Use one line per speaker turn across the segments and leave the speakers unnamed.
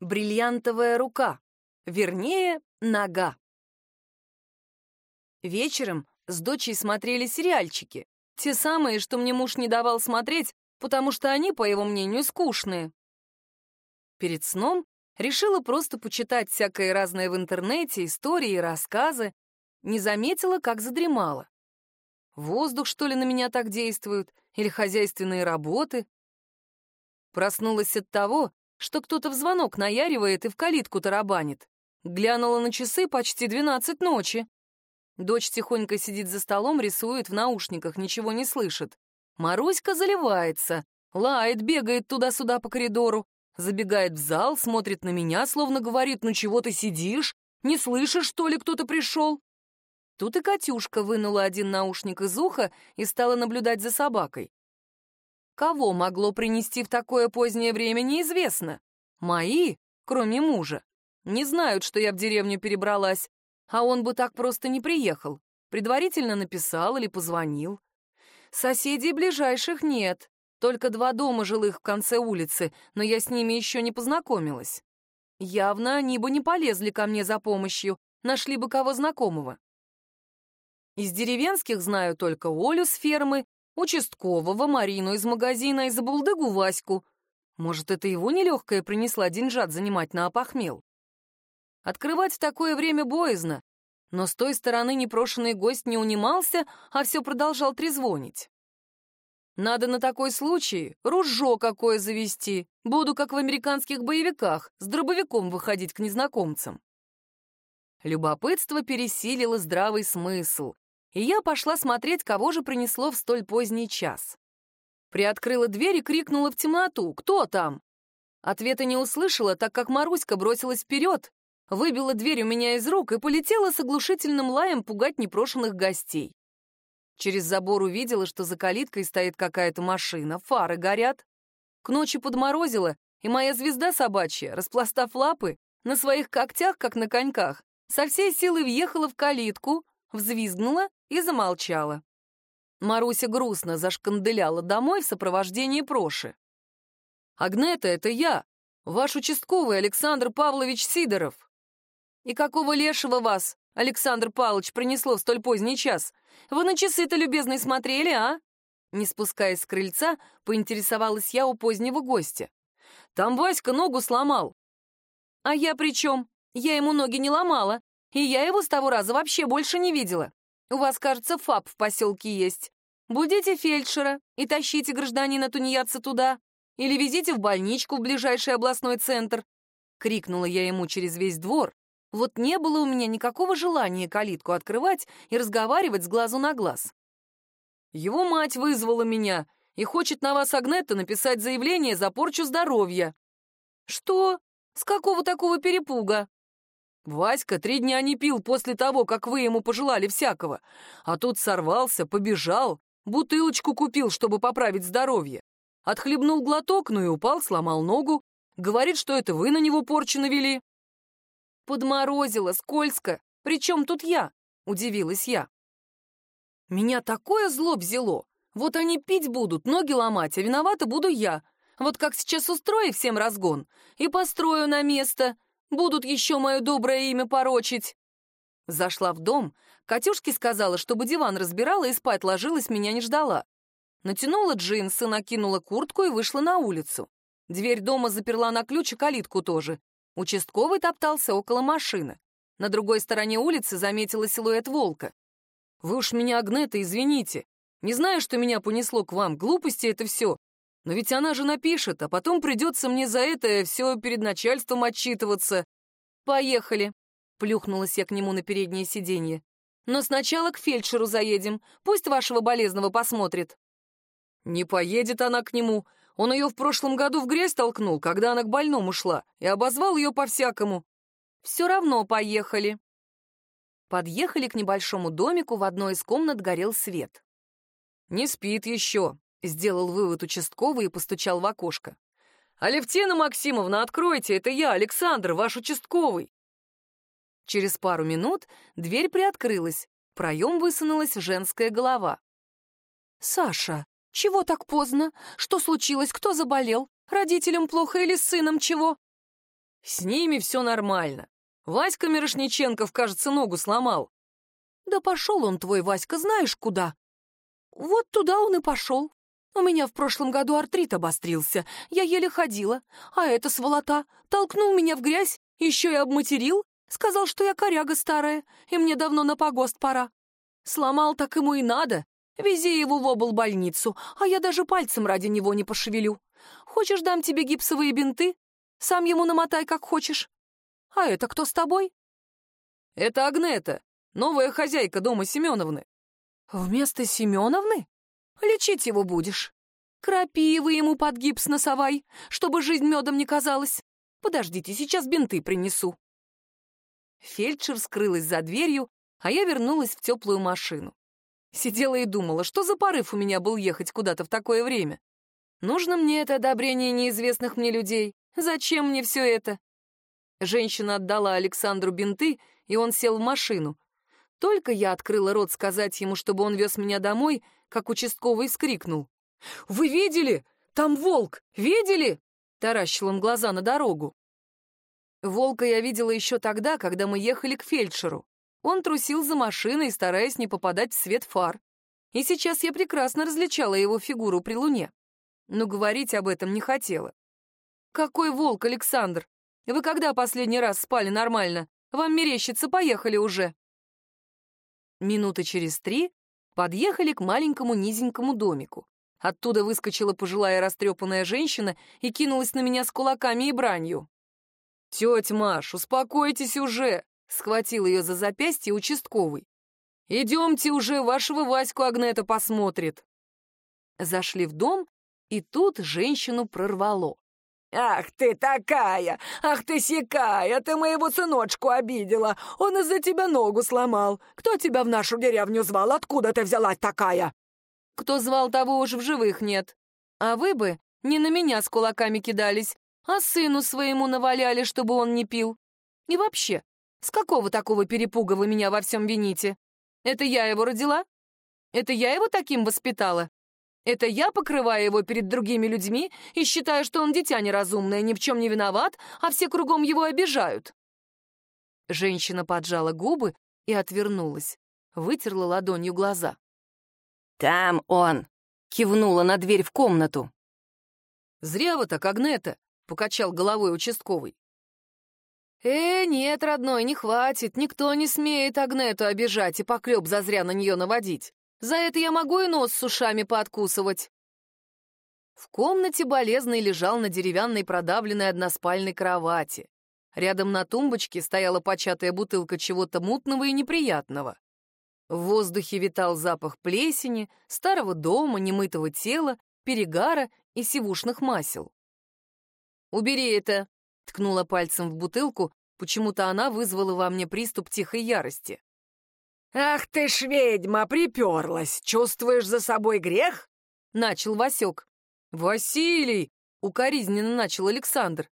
Бриллиантовая рука. Вернее, нога. Вечером с дочей смотрели сериальчики. Те самые, что мне муж не давал смотреть, потому что они, по его мнению, скучные. Перед сном решила просто почитать всякое разное в интернете, истории и рассказы. Не заметила, как задремала. Воздух, что ли, на меня так действует? Или хозяйственные работы? Проснулась от того, что кто-то в звонок наяривает и в калитку тарабанит. Глянула на часы почти двенадцать ночи. Дочь тихонько сидит за столом, рисует в наушниках, ничего не слышит. Маруська заливается, лает, бегает туда-сюда по коридору, забегает в зал, смотрит на меня, словно говорит, ну чего ты сидишь? Не слышишь, что ли, кто-то пришел? Тут и Катюшка вынула один наушник из уха и стала наблюдать за собакой. Кого могло принести в такое позднее время, неизвестно. Мои, кроме мужа, не знают, что я в деревню перебралась, а он бы так просто не приехал. Предварительно написал или позвонил. Соседей ближайших нет, только два дома жилых в конце улицы, но я с ними еще не познакомилась. Явно они бы не полезли ко мне за помощью, нашли бы кого знакомого. Из деревенских знаю только Олю с фермы, участкового, Марину из магазина и забулдыгу Ваську. Может, это его нелегкая принесла деньжат занимать на опохмел? Открывать в такое время боязно, но с той стороны непрошенный гость не унимался, а все продолжал трезвонить. Надо на такой случай ружо какое завести. Буду, как в американских боевиках, с дробовиком выходить к незнакомцам. Любопытство пересилило здравый смысл, и я пошла смотреть, кого же принесло в столь поздний час. Приоткрыла дверь и крикнула в темноту «Кто там?». Ответа не услышала, так как Маруська бросилась вперед, выбила дверь у меня из рук и полетела с оглушительным лаем пугать непрошенных гостей. Через забор увидела, что за калиткой стоит какая-то машина, фары горят. К ночи подморозила, и моя звезда собачья, распластав лапы, на своих когтях, как на коньках, со всей силы въехала в калитку, взвизгнула и замолчала. Маруся грустно зашканделяла домой в сопровождении Проши. «Агнета, это я, ваш участковый Александр Павлович Сидоров». «И какого лешего вас, Александр Павлович, принесло в столь поздний час? Вы на часы-то, любезный, смотрели, а?» Не спускаясь с крыльца, поинтересовалась я у позднего гостя. «Там Васька ногу сломал». «А я при чем? Я ему ноги не ломала, и я его с того раза вообще больше не видела. У вас, кажется, ФАП в поселке есть. Будите фельдшера и тащите гражданина тунеядца туда. Или везите в больничку в ближайший областной центр. Крикнула я ему через весь двор. Вот не было у меня никакого желания калитку открывать и разговаривать с глазу на глаз. Его мать вызвала меня и хочет на вас, Агнетта, написать заявление за порчу здоровья. Что? С какого такого перепуга? Васька три дня не пил после того, как вы ему пожелали всякого, а тут сорвался, побежал, бутылочку купил, чтобы поправить здоровье. Отхлебнул глоток, ну и упал, сломал ногу. Говорит, что это вы на него порчу навели. Подморозило, скользко. Причем тут я? Удивилась я. Меня такое зло взяло. Вот они пить будут, ноги ломать, а виновата буду я. Вот как сейчас устрою всем разгон и построю на место, Будут еще мое доброе имя порочить!» Зашла в дом, Катюшке сказала, чтобы диван разбирала и спать ложилась, меня не ждала. Натянула джинсы, накинула куртку и вышла на улицу. Дверь дома заперла на ключ и калитку тоже. Участковый топтался около машины. На другой стороне улицы заметила силуэт волка. «Вы уж меня, Агнета, извините. Не знаю, что меня понесло к вам. Глупости это все. Но ведь она же напишет, а потом придется мне за это все перед начальством отчитываться. Поехали. Плюхнулась я к нему на переднее сиденье. Но сначала к фельдшеру заедем. Пусть вашего болезного посмотрит. Не поедет она к нему. Он ее в прошлом году в грязь толкнул, когда она к больному шла, и обозвал ее по-всякому. Все равно поехали. Подъехали к небольшому домику, в одной из комнат горел свет. «Не спит еще», Сделал вывод участковый и постучал в окошко. «Алевтина Максимовна, откройте, это я, Александр, ваш участковый!» Через пару минут дверь приоткрылась, в проем высунулась женская голова. «Саша, чего так поздно? Что случилось? Кто заболел? Родителям плохо или сыном чего?» С ними все нормально. Васька Мирошниченков, кажется, ногу сломал.
Да пошел он, твой Васька, знаешь куда? Вот туда он и пошел. У меня в прошлом году артрит обострился. Я еле ходила. А эта сволота толкнул меня в грязь, еще и обматерил. Сказал, что я коряга старая, и мне давно на погост пора. Сломал так ему и надо. Вези его в облбольницу, а я даже пальцем ради него не пошевелю. Хочешь, дам тебе гипсовые бинты? Сам ему намотай, как хочешь. А это кто с тобой?
Это Агнета, новая хозяйка дома Семеновны.
Вместо Семеновны? Лечить его будешь. Крапивы ему под гипс носовай, чтобы жизнь медом не казалась. Подождите, сейчас бинты принесу.
Фельдшер скрылась за дверью, а я вернулась в теплую машину. Сидела и думала, что за порыв у меня был ехать куда-то в такое время. Нужно мне это одобрение неизвестных мне людей? Зачем мне все это? Женщина отдала Александру бинты, и он сел в машину. Только я открыла рот сказать ему, чтобы он вез меня домой, как участковый скрикнул. «Вы видели? Там волк! Видели?» Таращил он глаза на дорогу. Волка я видела еще тогда, когда мы ехали к фельдшеру. Он трусил за машиной, стараясь не попадать в свет фар. И сейчас я прекрасно различала его фигуру при луне. Но говорить об этом не хотела. «Какой волк, Александр? Вы когда последний раз спали нормально? Вам мерещится, поехали уже!» Минуты через три подъехали к маленькому низенькому домику. Оттуда выскочила пожилая растрепанная женщина и кинулась на меня с кулаками и бранью. «Тетя Маш, успокойтесь уже!» — схватил ее за запястье участковый. «Идемте уже, вашего Ваську Агнета посмотрит». Зашли в дом, и тут женщину прорвало.
«Ах ты такая! Ах ты сякая! Ты моего сыночку обидела! Он из-за тебя ногу сломал! Кто тебя в нашу деревню звал? Откуда ты взялась такая?»
«Кто звал, того уж в живых нет. А вы бы не на меня с кулаками кидались, а сыну своему наваляли, чтобы он не пил. И вообще, с какого такого перепуга вы меня во всем вините? Это я его родила? Это я его таким воспитала? Это я покрываю его перед другими людьми и считаю, что он дитя неразумное, ни в чем не виноват, а все кругом его обижают?» Женщина поджала губы и отвернулась, вытерла ладонью глаза.
«Там он!» — кивнула на дверь в комнату.
«Зря вы так, Агнета!» — покачал головой участковый. «Э, нет, родной, не хватит, никто не смеет Агнету обижать и поклеп зазря на нее наводить. За это я могу и нос с ушами пооткусывать». В комнате болезный лежал на деревянной продавленной односпальной кровати. Рядом на тумбочке стояла початая бутылка чего-то мутного и неприятного. В воздухе витал запах плесени, старого дома, немытого тела, перегара и сивушных масел. «Убери это!» — ткнула пальцем в бутылку, почему-то она вызвала во мне приступ тихой ярости.
«Ах ты ж ведьма, приперлась! Чувствуешь за собой грех?»
— начал Васек. «Василий!» — укоризненно начал Александр.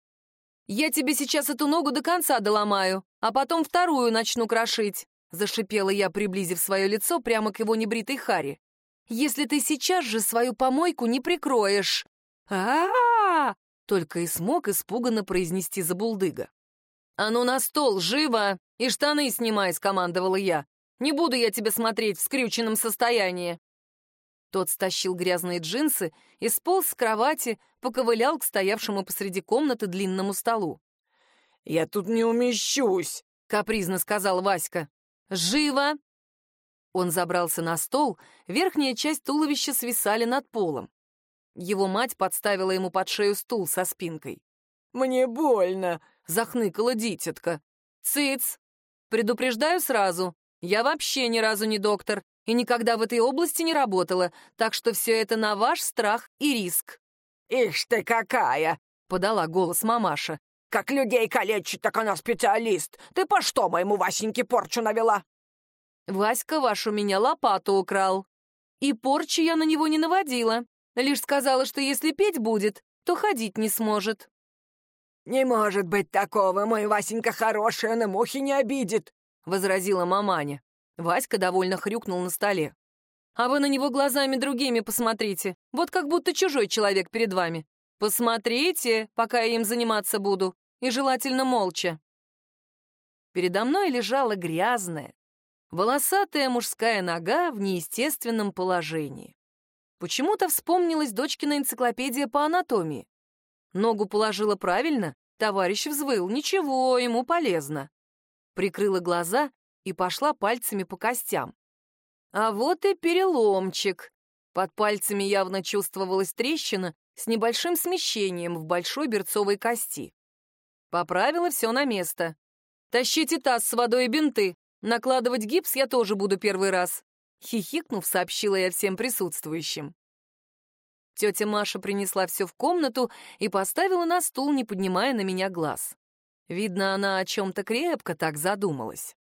«Я тебе сейчас эту ногу до конца доломаю, а потом вторую начну крошить», — зашипела я, приблизив свое лицо прямо к его небритой харе. «Если ты сейчас же свою помойку не прикроешь». «А-а-а!» — только и смог испуганно произнести забулдыга. «А ну на стол, живо! И штаны снимай!» — скомандовала я. Не буду я тебя смотреть в скрюченном состоянии!» Тот стащил грязные джинсы и сполз с кровати, поковылял к стоявшему посреди комнаты длинному столу.
«Я тут не умещусь», —
капризно сказал Васька. «Живо!» Он забрался на стол, верхняя часть туловища свисали над полом. Его мать подставила ему под шею стул со спинкой.
«Мне больно», —
захныкала дитятка. «Цыц! Предупреждаю сразу, я вообще ни разу не доктор и никогда в этой области не работала, так что все это на ваш страх и риск».
«Ишь ты какая!» — подала голос мамаша. «Как людей калечит, так она специалист. Ты по что моему Васеньке порчу навела?»
«Васька ваш у меня лопату украл. И порчи я на него не наводила. Лишь сказала, что если петь будет, то ходить не сможет».
«Не может быть такого, мой Васенька хороший, он и мухи не обидит», —
возразила маманя. Васька довольно хрюкнул на столе. «А вы на него глазами другими посмотрите, вот как будто чужой человек перед вами. Посмотрите, пока я им заниматься буду, и желательно молча. Передо мной лежала грязная, волосатая мужская нога в неестественном положении. Почему-то вспомнилась дочкина энциклопедия по анатомии. Ногу положила правильно, товарищ взвыл, ничего, ему полезно. Прикрыла глаза и пошла пальцами по костям. А вот и переломчик. Под пальцами явно чувствовалась трещина с небольшим смещением в большой берцовой кости. Поправила все на место. «Тащите таз с водой и бинты. Накладывать гипс я тоже буду первый раз», — хихикнув, сообщила я всем присутствующим. Тетя Маша принесла все в комнату и поставила на стул, не поднимая на меня глаз. Видно, она о чем-то крепко так задумалась.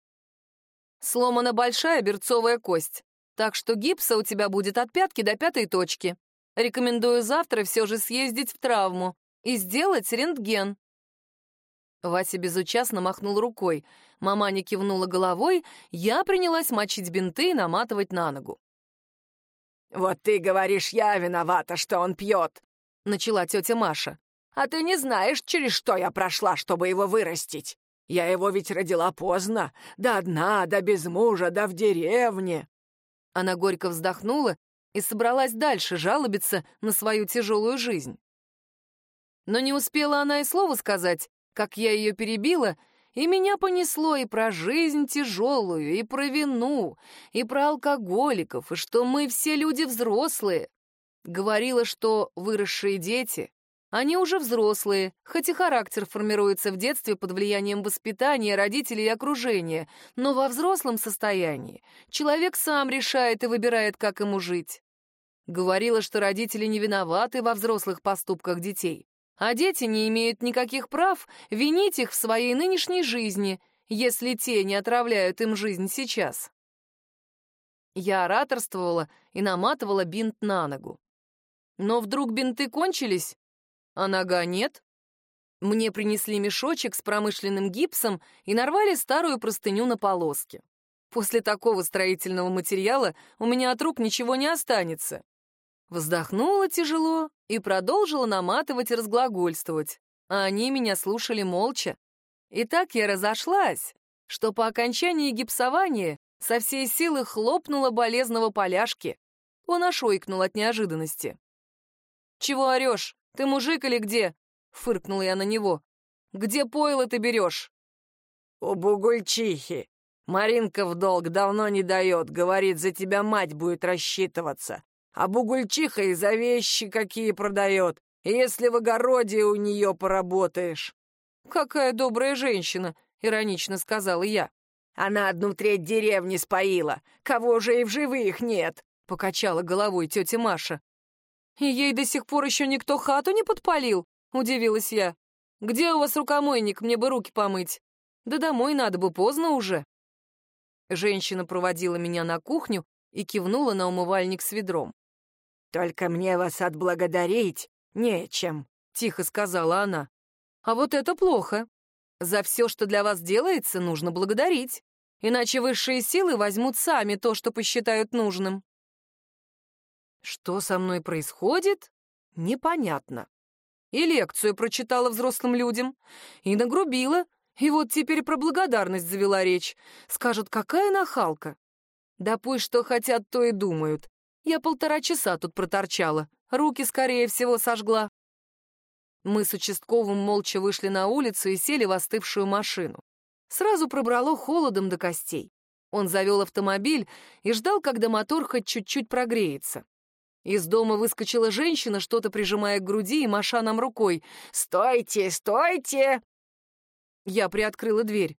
Сломана большая берцовая кость, так что гипса у тебя будет от пятки до пятой точки. Рекомендую завтра все же съездить в травму и сделать рентген. Вася безучастно махнул рукой. Мама не кивнула головой, я принялась мочить бинты и наматывать на ногу.
«Вот ты говоришь, я виновата, что он пьет», — начала тетя Маша. «А ты не знаешь, через что я прошла, чтобы его вырастить. Я его ведь родила поздно, да одна, да без мужа, да в деревне».
Она горько вздохнула и собралась дальше жалобиться на свою тяжелую жизнь. Но не успела она и слова сказать, как я ее перебила, и меня понесло и про жизнь тяжелую, и про вину, и про алкоголиков, и что мы все люди взрослые. Говорила, что выросшие дети, они уже взрослые, хоть и характер формируется в детстве под влиянием воспитания, родителей и окружения, но во взрослом состоянии человек сам решает и выбирает, как ему жить. Говорила, что родители не виноваты во взрослых поступках детей, а дети не имеют никаких прав винить их в своей нынешней жизни, если те не отравляют им жизнь сейчас. Я ораторствовала и наматывала бинт на ногу. Но вдруг бинты кончились, а нога нет. Мне принесли мешочек с промышленным гипсом и нарвали старую простыню на полоски. После такого строительного материала у меня от рук ничего не останется. Вздохнула тяжело и продолжила наматывать и разглагольствовать, а они меня слушали молча. И так я разошлась, что по окончании гипсования со всей силы хлопнула болезного поляшки. Он ошойкнул от неожиданности. «Чего орешь? Ты мужик или где?» — фыркнула я на него. «Где пойло ты берешь?»
«У бугульчихи. Маринка в долг давно не дает, говорит, за тебя мать будет рассчитываться. А бугульчиха и за вещи какие продает, если в огороде у нее поработаешь».
«Какая добрая женщина!» — иронично сказала я.
«Она одну треть деревни споила. Кого же и в живых нет?»
— покачала головой тетя Маша. «И ей до сих пор еще никто хату не подпалил?» — удивилась я. «Где у вас рукомойник, мне бы руки помыть? Да домой надо бы, поздно уже». Женщина проводила меня на кухню и кивнула на умывальник с ведром.
«Только мне вас отблагодарить нечем», — тихо сказала она.
«А вот это плохо. За все, что для вас делается, нужно благодарить. Иначе высшие силы возьмут сами то, что посчитают нужным». Что со мной происходит? Непонятно. И лекцию прочитала взрослым людям, и нагрубила, и вот теперь про благодарность завела речь. Скажут, какая нахалка. Да пусть что хотят, то и думают. Я полтора часа тут проторчала, руки, скорее всего, сожгла. Мы с участковым молча вышли на улицу и сели в остывшую машину. Сразу пробрало холодом до костей. Он завел автомобиль и ждал, когда мотор хоть чуть-чуть прогреется. Из дома выскочила женщина, что-то прижимая к груди и маша нам рукой.
«Стойте, стойте!»
Я приоткрыла дверь.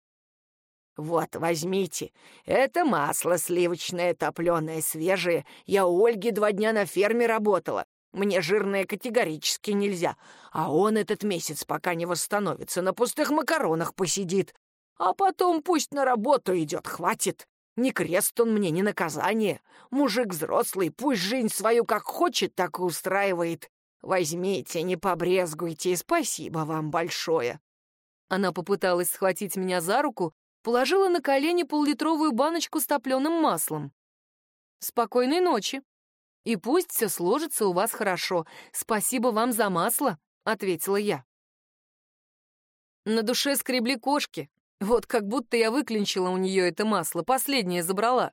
«Вот, возьмите. Это масло сливочное, топленое, свежее. Я у Ольги два дня на ферме работала. Мне жирное категорически нельзя. А он этот месяц, пока не восстановится, на пустых макаронах посидит. А потом пусть на работу идет, хватит. Не крест он мне, не наказание. Мужик взрослый, пусть жизнь свою как хочет, так и устраивает. Возьмите, не побрезгуйте, и спасибо вам большое».
Она попыталась схватить меня за руку, положила на колени поллитровую баночку с топленым маслом. «Спокойной ночи. И пусть все сложится у вас хорошо. Спасибо вам за масло», — ответила я. На душе скребли кошки. Вот как будто я выклинчила у нее это масло, последнее забрала.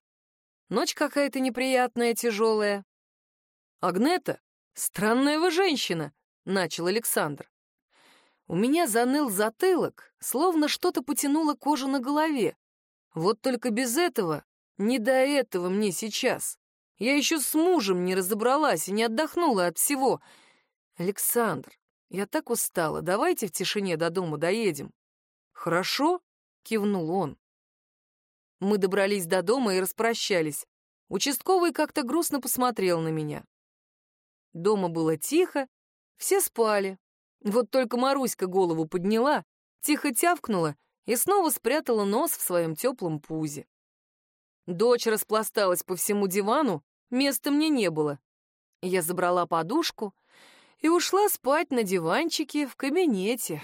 Ночь какая-то неприятная, тяжелая. «Агнета, странная вы женщина», — начал Александр. У меня заныл затылок, словно что-то потянуло кожу на голове. Вот только без этого, не до этого мне сейчас. Я еще с мужем не разобралась и не отдохнула от всего. Александр, я так устала, давайте в тишине до дома доедем. Хорошо? Кивнул он. Мы добрались до дома и распрощались. Участковый как-то грустно посмотрел на меня. Дома было тихо, все спали. Вот только Маруська голову подняла, тихо тявкнула и снова спрятала нос в своем теплом пузе. Дочь распласталась по всему дивану, места мне не было. Я забрала подушку и ушла спать на диванчике в кабинете.